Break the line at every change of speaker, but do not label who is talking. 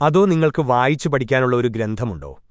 അതോ നിങ്ങൾക്ക് വായിച്ചു പഠിക്കാനുള്ള ഒരു ഗ്രന്ഥമുണ്ടോ?